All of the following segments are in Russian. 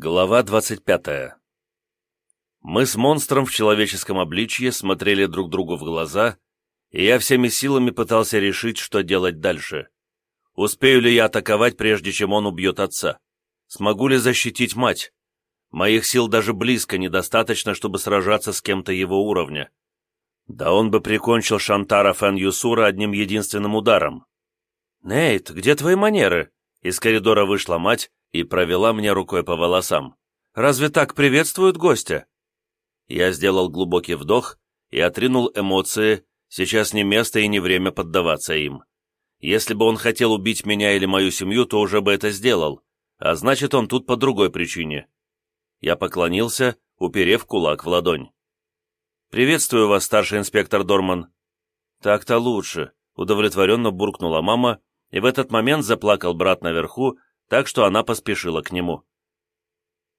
Глава 25 Мы с монстром в человеческом обличье смотрели друг другу в глаза, и я всеми силами пытался решить, что делать дальше. Успею ли я атаковать, прежде чем он убьет отца? Смогу ли защитить мать? Моих сил даже близко недостаточно, чтобы сражаться с кем-то его уровня. Да он бы прикончил Шантара Фэн Юсура одним единственным ударом. «Нейт, где твои манеры?» Из коридора вышла мать, и провела мне рукой по волосам. «Разве так приветствуют гостя?» Я сделал глубокий вдох и отринул эмоции, сейчас не место и не время поддаваться им. Если бы он хотел убить меня или мою семью, то уже бы это сделал, а значит, он тут по другой причине. Я поклонился, уперев кулак в ладонь. «Приветствую вас, старший инспектор Дорман». «Так-то лучше», — удовлетворенно буркнула мама, и в этот момент заплакал брат наверху, так что она поспешила к нему.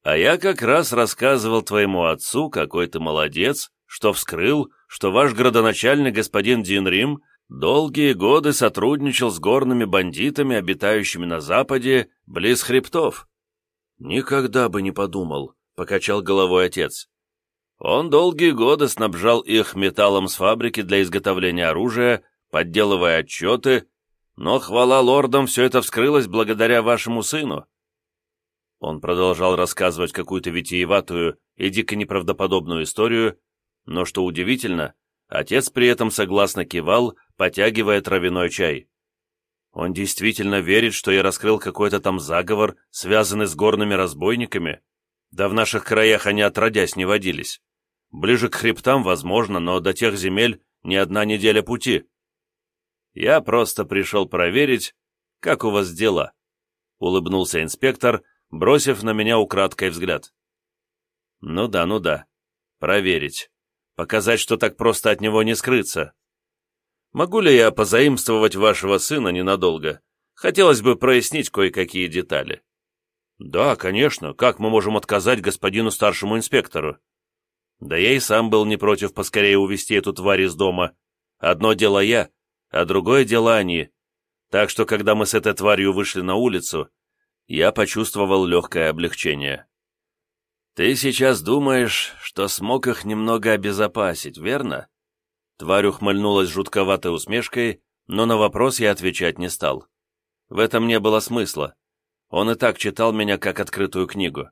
«А я как раз рассказывал твоему отцу, какой ты молодец, что вскрыл, что ваш градоначальник господин Дин Рим долгие годы сотрудничал с горными бандитами, обитающими на западе, близ хребтов». «Никогда бы не подумал», — покачал головой отец. Он долгие годы снабжал их металлом с фабрики для изготовления оружия, подделывая отчеты, но, хвала лордам, все это вскрылось благодаря вашему сыну». Он продолжал рассказывать какую-то витиеватую и дико неправдоподобную историю, но, что удивительно, отец при этом согласно кивал, потягивая травяной чай. Он действительно верит, что я раскрыл какой-то там заговор, связанный с горными разбойниками? Да в наших краях они отродясь не водились. Ближе к хребтам, возможно, но до тех земель не одна неделя пути. Я просто пришел проверить, как у вас дела», — улыбнулся инспектор, бросив на меня украдкой взгляд. «Ну да, ну да. Проверить. Показать, что так просто от него не скрыться. Могу ли я позаимствовать вашего сына ненадолго? Хотелось бы прояснить кое-какие детали». «Да, конечно. Как мы можем отказать господину старшему инспектору?» «Да я и сам был не против поскорее увести эту тварь из дома. Одно дело я, а другое дело они. Так что, когда мы с этой тварью вышли на улицу, я почувствовал легкое облегчение. «Ты сейчас думаешь, что смог их немного обезопасить, верно?» Тварь ухмыльнулась жутковатой усмешкой, но на вопрос я отвечать не стал. В этом не было смысла. Он и так читал меня как открытую книгу.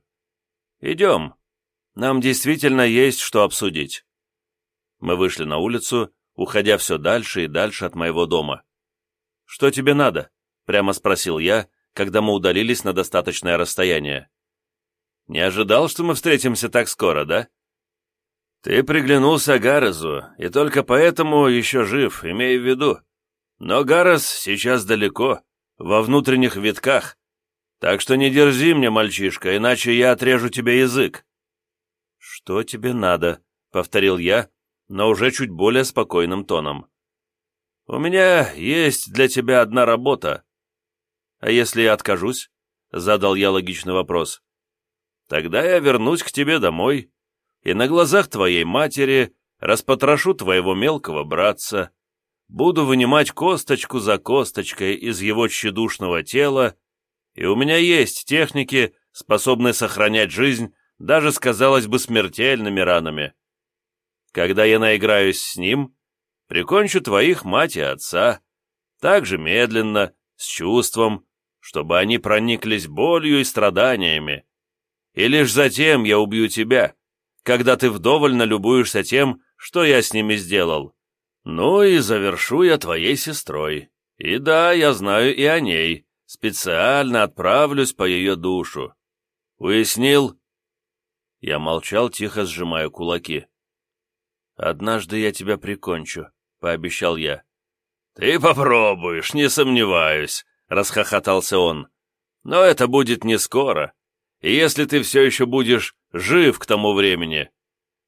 «Идем. Нам действительно есть что обсудить». Мы вышли на улицу, уходя все дальше и дальше от моего дома. «Что тебе надо?» — прямо спросил я, когда мы удалились на достаточное расстояние. «Не ожидал, что мы встретимся так скоро, да?» «Ты приглянулся Гарезу, и только поэтому еще жив, имей в виду. Но Гарес сейчас далеко, во внутренних витках, так что не дерзи мне, мальчишка, иначе я отрежу тебе язык». «Что тебе надо?» — повторил я, но уже чуть более спокойным тоном. «У меня есть для тебя одна работа». «А если я откажусь?» — задал я логичный вопрос. «Тогда я вернусь к тебе домой и на глазах твоей матери распотрошу твоего мелкого братца, буду вынимать косточку за косточкой из его тщедушного тела, и у меня есть техники, способные сохранять жизнь даже с, казалось бы, смертельными ранами. Когда я наиграюсь с ним, прикончу твоих мать и отца, так же медленно, с чувством, чтобы они прониклись болью и страданиями. И лишь затем я убью тебя, когда ты вдоволь налюбуешься тем, что я с ними сделал. Ну и завершу я твоей сестрой. И да, я знаю и о ней. Специально отправлюсь по ее душу. Уяснил?» Я молчал, тихо сжимая кулаки. «Однажды я тебя прикончу», — пообещал я. «Ты попробуешь, не сомневаюсь», — расхохотался он. «Но это будет не скоро, и если ты все еще будешь жив к тому времени.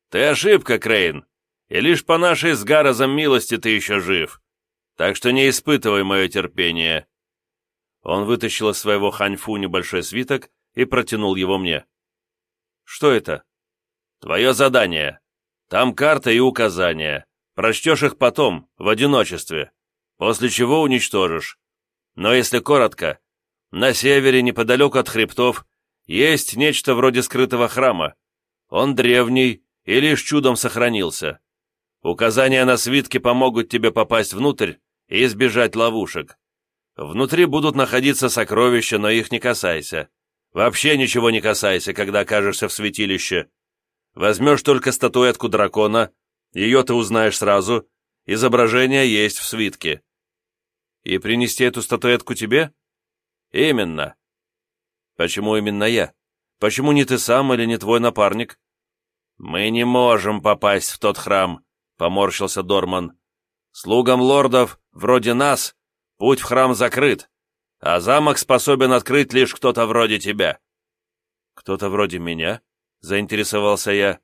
Ты ошибка, Крейн, и лишь по нашей с Гарозом милости ты еще жив, так что не испытывай мое терпение». Он вытащил из своего ханьфу небольшой свиток и протянул его мне. «Что это?» «Твое задание. Там карта и указания. Прочтешь их потом, в одиночестве, после чего уничтожишь. Но если коротко, на севере, неподалеку от хребтов, Есть нечто вроде скрытого храма. Он древний и лишь чудом сохранился. Указания на свитке помогут тебе попасть внутрь и избежать ловушек. Внутри будут находиться сокровища, но их не касайся. Вообще ничего не касайся, когда окажешься в святилище. Возьмешь только статуэтку дракона, ее ты узнаешь сразу, изображение есть в свитке. И принести эту статуэтку тебе? Именно. Почему именно я? Почему не ты сам или не твой напарник? Мы не можем попасть в тот храм, поморщился Дорман. Слугам лордов, вроде нас, путь в храм закрыт, а замок способен открыть лишь кто-то вроде тебя. Кто-то вроде меня? Заинтересовался я.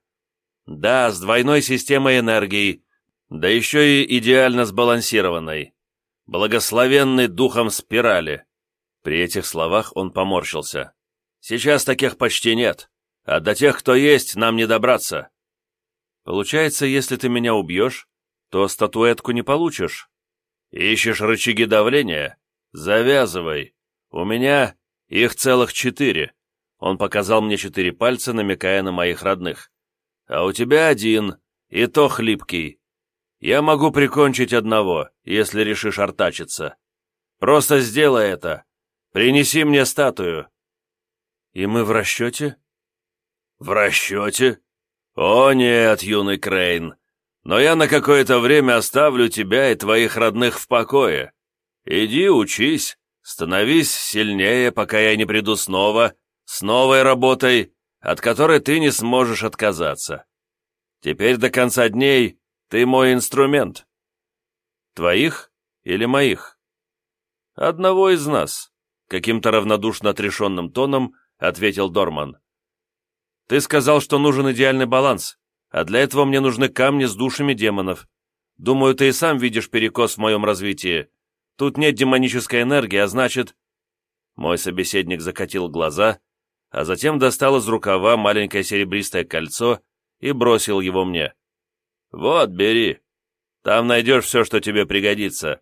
Да, с двойной системой энергии, да еще и идеально сбалансированной. Благословенный духом спирали. При этих словах он поморщился. Сейчас таких почти нет, а до тех, кто есть, нам не добраться. Получается, если ты меня убьешь, то статуэтку не получишь. Ищешь рычаги давления? Завязывай. У меня их целых четыре. Он показал мне четыре пальца, намекая на моих родных. А у тебя один, и то хлипкий. Я могу прикончить одного, если решишь артачиться. Просто сделай это, Принеси мне статую». «И мы в расчете?» «В расчете? О нет, юный Крейн, но я на какое-то время оставлю тебя и твоих родных в покое. Иди учись, становись сильнее, пока я не приду снова, с новой работой, от которой ты не сможешь отказаться. Теперь до конца дней ты мой инструмент». «Твоих или моих?» «Одного из нас», Каким-то равнодушно отрешенным тоном ответил Дорман. «Ты сказал, что нужен идеальный баланс, а для этого мне нужны камни с душами демонов. Думаю, ты и сам видишь перекос в моем развитии. Тут нет демонической энергии, а значит...» Мой собеседник закатил глаза, а затем достал из рукава маленькое серебристое кольцо и бросил его мне. «Вот, бери. Там найдешь все, что тебе пригодится.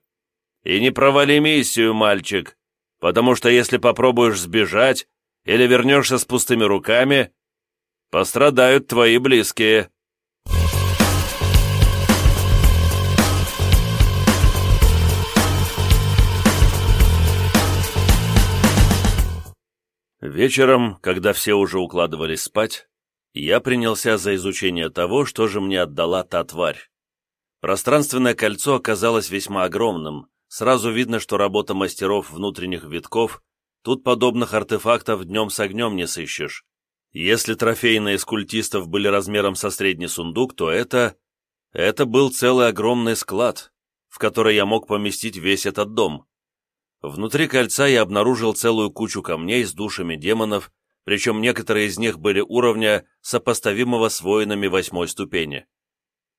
И не провали миссию, мальчик потому что если попробуешь сбежать или вернешься с пустыми руками, пострадают твои близкие». Вечером, когда все уже укладывались спать, я принялся за изучение того, что же мне отдала та тварь. Пространственное кольцо оказалось весьма огромным, Сразу видно, что работа мастеров внутренних витков, тут подобных артефактов днем с огнем не сыщешь. Если трофейные из культистов были размером со средний сундук, то это... Это был целый огромный склад, в который я мог поместить весь этот дом. Внутри кольца я обнаружил целую кучу камней с душами демонов, причем некоторые из них были уровня, сопоставимого с воинами восьмой ступени.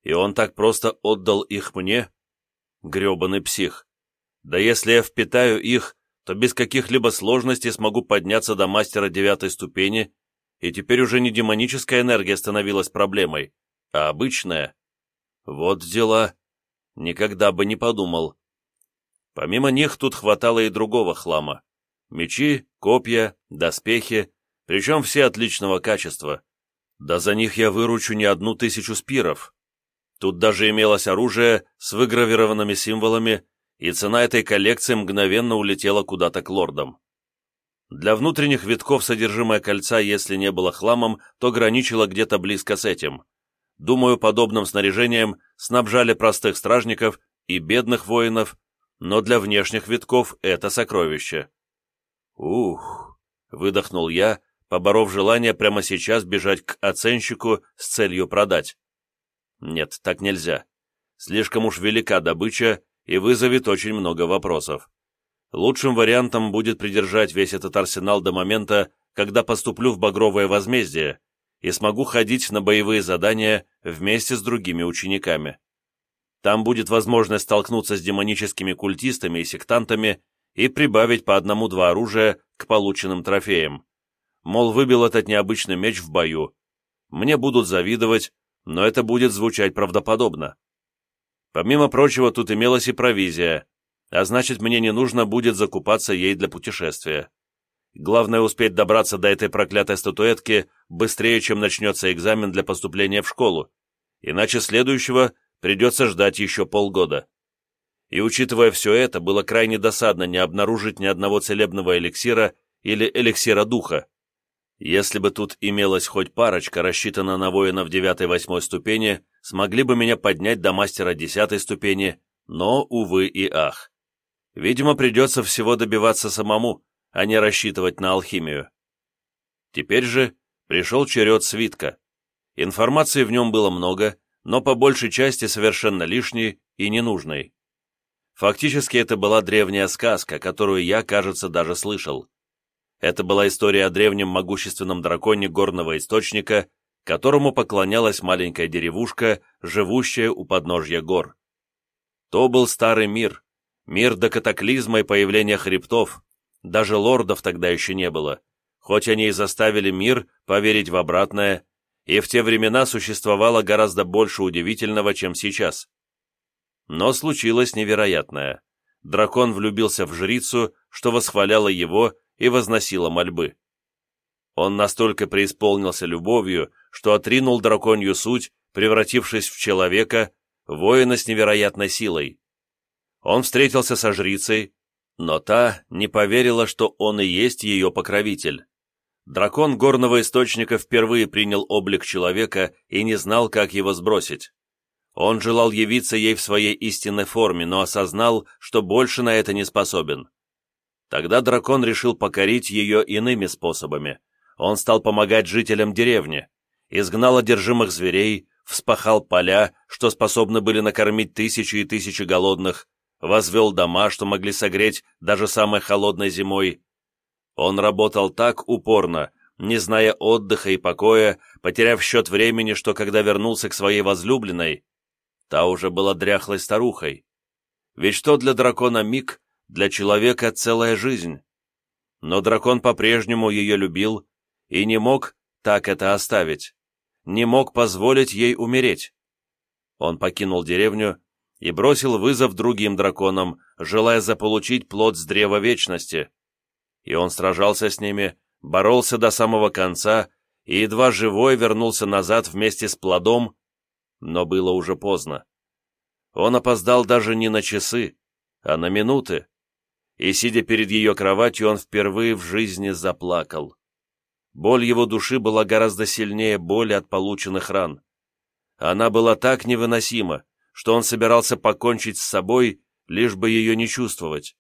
И он так просто отдал их мне? грёбаный псих. Да если я впитаю их, то без каких-либо сложностей смогу подняться до мастера девятой ступени, и теперь уже не демоническая энергия становилась проблемой, а обычная. Вот дела. Никогда бы не подумал. Помимо них тут хватало и другого хлама. Мечи, копья, доспехи, причем все отличного качества. Да за них я выручу не одну тысячу спиров. Тут даже имелось оружие с выгравированными символами и цена этой коллекции мгновенно улетела куда-то к лордам. Для внутренних витков содержимое кольца, если не было хламом, то граничило где-то близко с этим. Думаю, подобным снаряжением снабжали простых стражников и бедных воинов, но для внешних витков это сокровище. «Ух!» — выдохнул я, поборов желание прямо сейчас бежать к оценщику с целью продать. «Нет, так нельзя. Слишком уж велика добыча, и вызовет очень много вопросов. Лучшим вариантом будет придержать весь этот арсенал до момента, когда поступлю в Багровое возмездие и смогу ходить на боевые задания вместе с другими учениками. Там будет возможность столкнуться с демоническими культистами и сектантами и прибавить по одному-два оружия к полученным трофеям. Мол, выбил этот необычный меч в бою. Мне будут завидовать, но это будет звучать правдоподобно. Помимо прочего, тут имелась и провизия, а значит, мне не нужно будет закупаться ей для путешествия. Главное успеть добраться до этой проклятой статуэтки быстрее, чем начнется экзамен для поступления в школу, иначе следующего придется ждать еще полгода. И учитывая все это, было крайне досадно не обнаружить ни одного целебного эликсира или эликсира духа. Если бы тут имелась хоть парочка, рассчитанная на воинов девятой-восьмой ступени, смогли бы меня поднять до мастера десятой ступени, но, увы и ах. Видимо, придется всего добиваться самому, а не рассчитывать на алхимию. Теперь же пришел черед свитка. Информации в нем было много, но по большей части совершенно лишней и ненужной. Фактически это была древняя сказка, которую я, кажется, даже слышал. Это была история о древнем могущественном драконе горного источника, которому поклонялась маленькая деревушка, живущая у подножья гор. То был старый мир, мир до катаклизма и появления хребтов, даже лордов тогда еще не было, хоть они и заставили мир поверить в обратное, и в те времена существовало гораздо больше удивительного, чем сейчас. Но случилось невероятное. Дракон влюбился в жрицу, что восхваляло его и возносило мольбы. Он настолько преисполнился любовью, что отринул драконью суть, превратившись в человека, воина с невероятной силой. Он встретился со жрицей, но та не поверила, что он и есть ее покровитель. Дракон горного источника впервые принял облик человека и не знал, как его сбросить. Он желал явиться ей в своей истинной форме, но осознал, что больше на это не способен. Тогда дракон решил покорить ее иными способами. Он стал помогать жителям деревни, изгнал одержимых зверей, вспахал поля, что способны были накормить тысячи и тысячи голодных, возвел дома, что могли согреть даже самой холодной зимой. Он работал так упорно, не зная отдыха и покоя, потеряв счет времени, что когда вернулся к своей возлюбленной, та уже была дряхлой старухой. Ведь что для дракона миг, для человека целая жизнь. Но дракон по-прежнему ее любил и не мог так это оставить, не мог позволить ей умереть. Он покинул деревню и бросил вызов другим драконам, желая заполучить плод с древа вечности. И он сражался с ними, боролся до самого конца и едва живой вернулся назад вместе с плодом, но было уже поздно. Он опоздал даже не на часы, а на минуты, и, сидя перед ее кроватью, он впервые в жизни заплакал. Боль его души была гораздо сильнее боли от полученных ран. Она была так невыносима, что он собирался покончить с собой, лишь бы ее не чувствовать,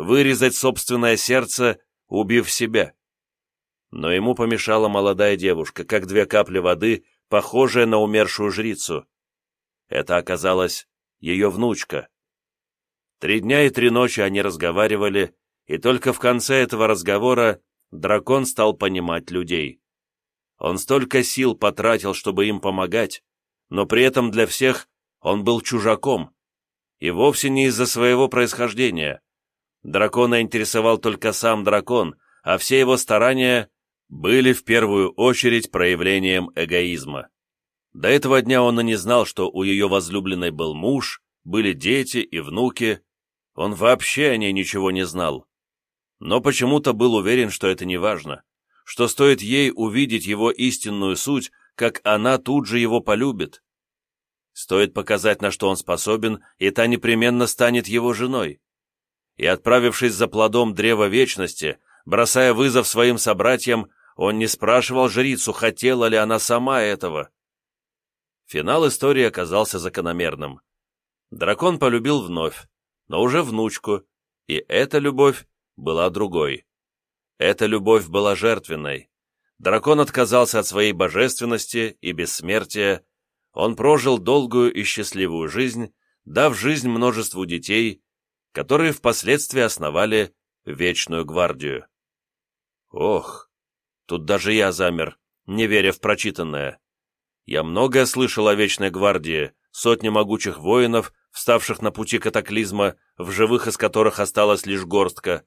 вырезать собственное сердце, убив себя. Но ему помешала молодая девушка, как две капли воды, похожая на умершую жрицу. Это оказалась ее внучка. Три дня и три ночи они разговаривали, и только в конце этого разговора дракон стал понимать людей. Он столько сил потратил, чтобы им помогать, но при этом для всех он был чужаком, и вовсе не из-за своего происхождения. Дракона интересовал только сам дракон, а все его старания были в первую очередь проявлением эгоизма. До этого дня он и не знал, что у ее возлюбленной был муж, были дети и внуки. Он вообще о ней ничего не знал. Но почему-то был уверен, что это не важно, что стоит ей увидеть его истинную суть, как она тут же его полюбит. Стоит показать, на что он способен, и та непременно станет его женой. И отправившись за плодом древа вечности, бросая вызов своим собратьям, он не спрашивал жрицу, хотела ли она сама этого. Финал истории оказался закономерным. Дракон полюбил вновь, но уже внучку, и эта любовь была другой. Эта любовь была жертвенной. Дракон отказался от своей божественности и бессмертия, он прожил долгую и счастливую жизнь, дав жизнь множеству детей, которые впоследствии основали Вечную Гвардию. Ох, тут даже я замер, не веря в прочитанное. Я многое слышал о Вечной Гвардии, сотни могучих воинов, вставших на пути катаклизма, в живых из которых осталась лишь горстка.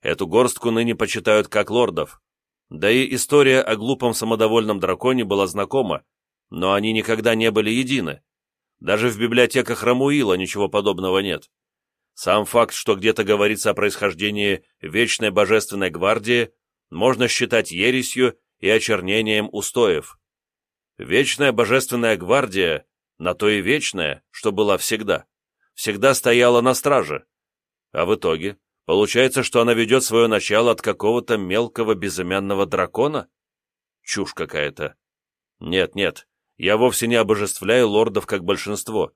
Эту горстку ныне почитают как лордов. Да и история о глупом самодовольном драконе была знакома, но они никогда не были едины. Даже в библиотеках Рамуила ничего подобного нет. Сам факт, что где-то говорится о происхождении Вечной Божественной Гвардии, можно считать ересью и очернением устоев. Вечная божественная гвардия, на то и вечная, что была всегда, всегда стояла на страже. А в итоге, получается, что она ведет свое начало от какого-то мелкого безымянного дракона? Чушь какая-то. Нет, нет, я вовсе не обожествляю лордов как большинство.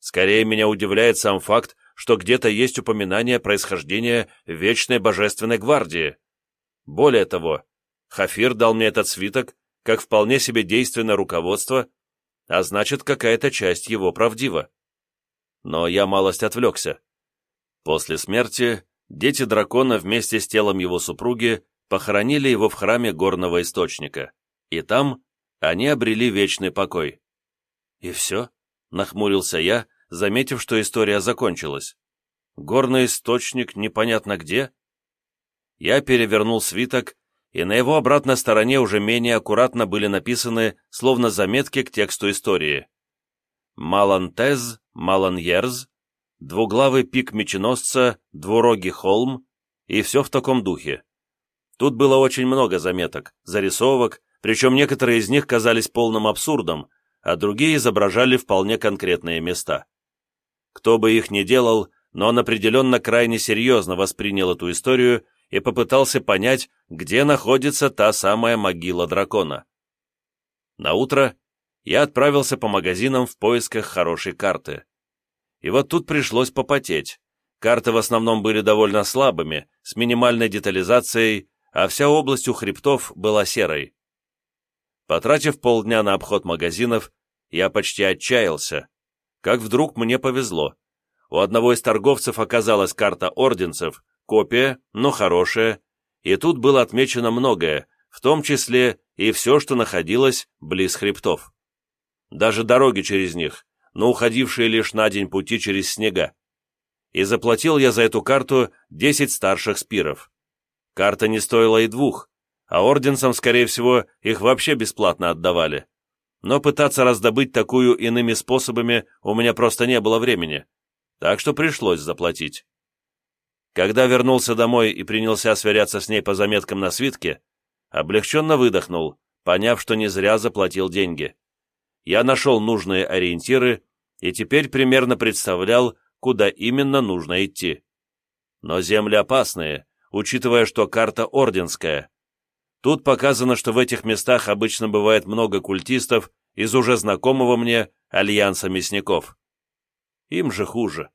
Скорее меня удивляет сам факт, что где-то есть упоминание происхождения Вечной Божественной Гвардии. Более того, Хафир дал мне этот свиток как вполне себе действенное руководство, а значит, какая-то часть его правдива. Но я малость отвлекся. После смерти дети дракона вместе с телом его супруги похоронили его в храме горного источника, и там они обрели вечный покой. «И все?» — нахмурился я, заметив, что история закончилась. «Горный источник непонятно где?» Я перевернул свиток, и на его обратной стороне уже менее аккуратно были написаны, словно заметки к тексту истории. Малантез, Маланьерз, двуглавый пик меченосца, двурогий холм, и все в таком духе. Тут было очень много заметок, зарисовок, причем некоторые из них казались полным абсурдом, а другие изображали вполне конкретные места. Кто бы их ни делал, но он определенно крайне серьезно воспринял эту историю и попытался понять, где находится та самая могила дракона. На утро я отправился по магазинам в поисках хорошей карты. И вот тут пришлось попотеть. Карты в основном были довольно слабыми, с минимальной детализацией, а вся область у хребтов была серой. Потратив полдня на обход магазинов, я почти отчаялся. Как вдруг мне повезло. У одного из торговцев оказалась карта орденцев, копия, но хорошая, и тут было отмечено многое, в том числе и все, что находилось близ хребтов. Даже дороги через них, но уходившие лишь на день пути через снега. И заплатил я за эту карту 10 старших спиров. Карта не стоила и двух, а орденцам, скорее всего, их вообще бесплатно отдавали. Но пытаться раздобыть такую иными способами у меня просто не было времени, так что пришлось заплатить. Когда вернулся домой и принялся сверяться с ней по заметкам на свитке, облегченно выдохнул, поняв, что не зря заплатил деньги. Я нашел нужные ориентиры и теперь примерно представлял, куда именно нужно идти. Но земли опасные, учитывая, что карта орденская, Тут показано, что в этих местах обычно бывает много культистов из уже знакомого мне альянса мясников. Им же хуже.